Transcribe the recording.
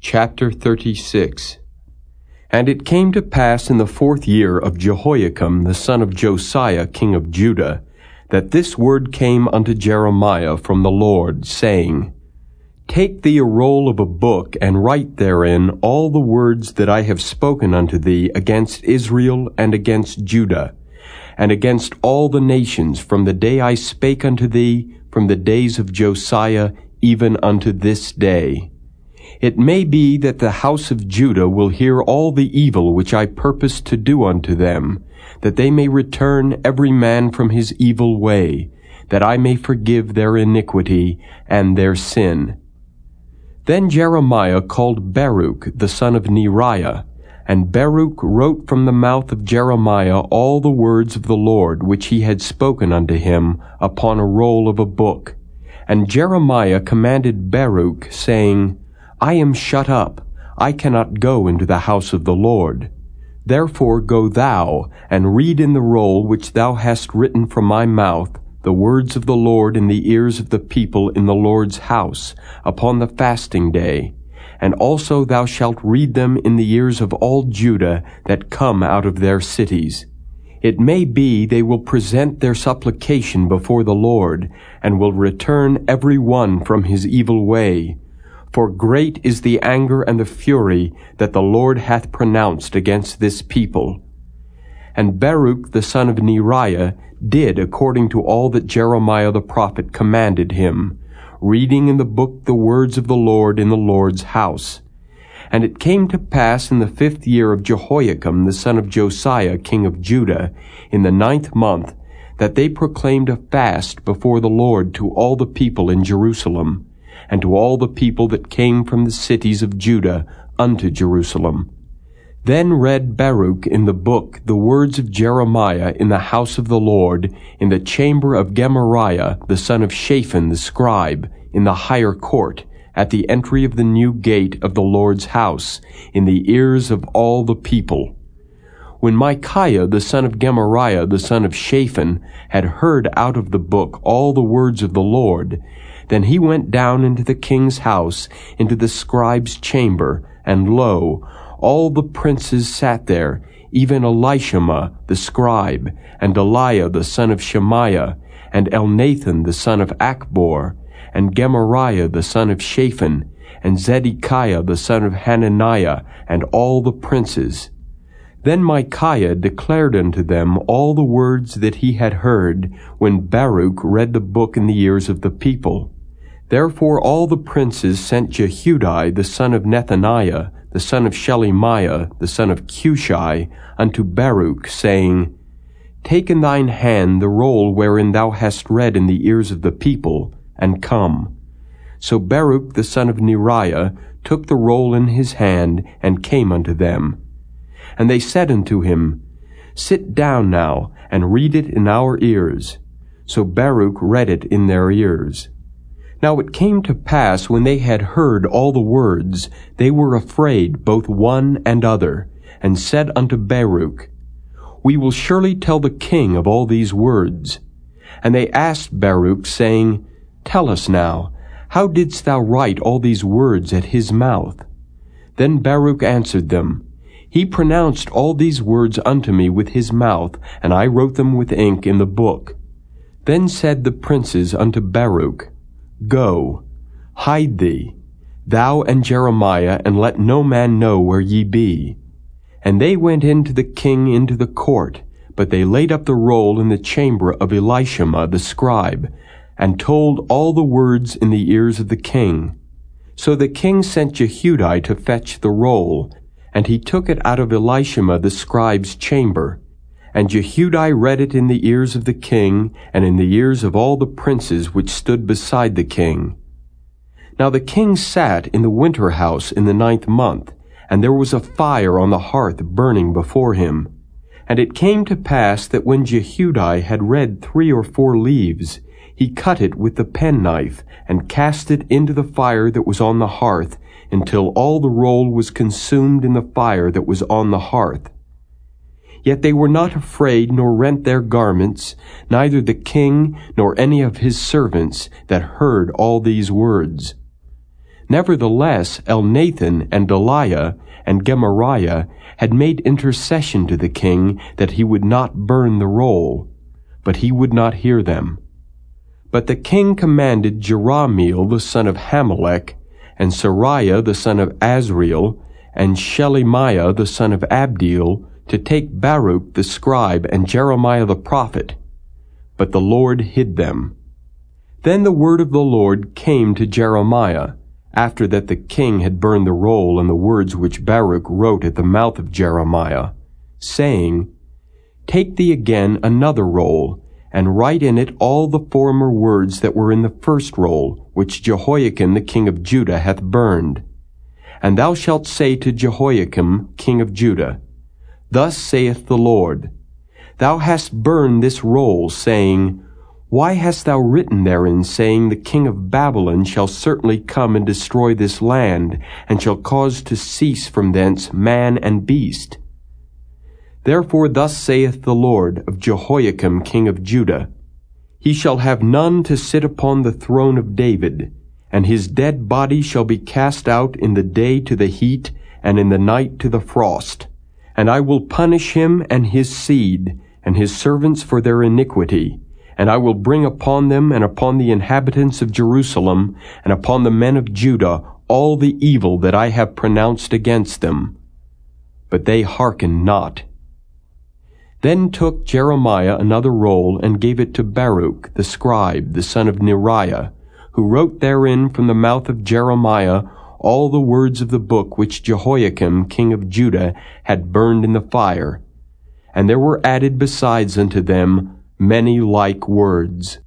Chapter 36 And it came to pass in the fourth year of Jehoiakim the son of Josiah king of Judah, that this word came unto Jeremiah from the Lord, saying, Take thee a roll of a book, and write therein all the words that I have spoken unto thee against Israel and against Judah, and against all the nations from the day I spake unto thee, from the days of Josiah, even unto this day. It may be that the house of Judah will hear all the evil which I purpose to do unto them, that they may return every man from his evil way, that I may forgive their iniquity and their sin. Then Jeremiah called Baruch the son of Neriah, and Baruch wrote from the mouth of Jeremiah all the words of the Lord which he had spoken unto him upon a roll of a book. And Jeremiah commanded Baruch, saying, I am shut up, I cannot go into the house of the Lord. Therefore go thou, and read in the roll which thou hast written from my mouth, the words of the Lord in the ears of the people in the Lord's house, upon the fasting day. And also thou shalt read them in the ears of all Judah that come out of their cities. It may be they will present their supplication before the Lord, and will return every one from his evil way. For great is the anger and the fury that the Lord hath pronounced against this people. And Baruch the son of Neriah did according to all that Jeremiah the prophet commanded him, reading in the book the words of the Lord in the Lord's house. And it came to pass in the fifth year of Jehoiakim the son of Josiah king of Judah, in the ninth month, that they proclaimed a fast before the Lord to all the people in Jerusalem, and to all the people that came from the cities of Judah unto Jerusalem. Then read Baruch in the book the words of Jeremiah in the house of the Lord, in the chamber of Gemariah the son of Shaphan the scribe, in the higher court, at the entry of the new gate of the Lord's house, in the ears of all the people. When Michaiah the son of Gemariah the son of Shaphan had heard out of the book all the words of the Lord, then he went down into the king's house, into the scribe's chamber, and lo, all the princes sat there, even Elishama the scribe, and Delaiah the son of Shemaiah, and Elnathan the son of Achbor, and Gemariah the son of Shaphan, and Zedekiah the son of Hananiah, and all the princes. Then Michaiah declared unto them all the words that he had heard, when Baruch read the book in the ears of the people. Therefore all the princes sent Jehudi the son of Nethaniah, the son of Shelemiah, the son of Cushi, unto Baruch, saying, Take in thine hand the roll wherein thou hast read in the ears of the people, and come. So Baruch the son of Neriah took the roll in his hand, and came unto them. And they said unto him, Sit down now, and read it in our ears. So Baruch read it in their ears. Now it came to pass when they had heard all the words, they were afraid both one and other, and said unto Baruch, We will surely tell the king of all these words. And they asked Baruch, saying, Tell us now, how didst thou write all these words at his mouth? Then Baruch answered them, He pronounced all these words unto me with his mouth, and I wrote them with ink in the book. Then said the princes unto Baruch, Go, hide thee, thou and Jeremiah, and let no man know where ye be. And they went in to the king into the court, but they laid up the roll in the chamber of Elishama the scribe, and told all the words in the ears of the king. So the king sent Jehudi to fetch the roll, and he took it out of Elishama the scribe's chamber. And Jehudi read it in the ears of the king, and in the ears of all the princes which stood beside the king. Now the king sat in the winter house in the ninth month, and there was a fire on the hearth burning before him. And it came to pass that when Jehudi had read three or four leaves, he cut it with the penknife, and cast it into the fire that was on the hearth, until all the roll was consumed in the fire that was on the hearth. Yet they were not afraid, nor rent their garments, neither the king, nor any of his servants, that heard all these words. Nevertheless, Elnathan and Delaiah and Gemariah had made intercession to the king that he would not burn the roll, but he would not hear them. But the king commanded Jerahmeel the son of Hammelech, and Seraiah the son of Azriel, and Shelemiah the son of Abdeel, to take Baruch the scribe and Jeremiah the prophet. But the Lord hid them. Then the word of the Lord came to Jeremiah, after that the king had burned the roll and the words which Baruch wrote at the mouth of Jeremiah, saying, Take thee again another roll, and write in it all the former words that were in the first roll, which Jehoiakim the king of Judah hath burned. And thou shalt say to Jehoiakim king of Judah, Thus saith the Lord, Thou hast burned this roll, saying, why hast thou written therein, saying, The king of Babylon shall certainly come and destroy this land, and shall cause to cease from thence man and beast? Therefore thus saith the Lord of Jehoiakim king of Judah, He shall have none to sit upon the throne of David, and his dead body shall be cast out in the day to the heat, and in the night to the frost. And I will punish him and his seed, and his servants for their iniquity, and I will bring upon them and upon the inhabitants of Jerusalem and upon the men of Judah all the evil that I have pronounced against them. But they hearkened not. Then took Jeremiah another roll and gave it to Baruch the scribe, the son of Neriah, who wrote therein from the mouth of Jeremiah all the words of the book which Jehoiakim king of Judah had burned in the fire. And there were added besides unto them many like words.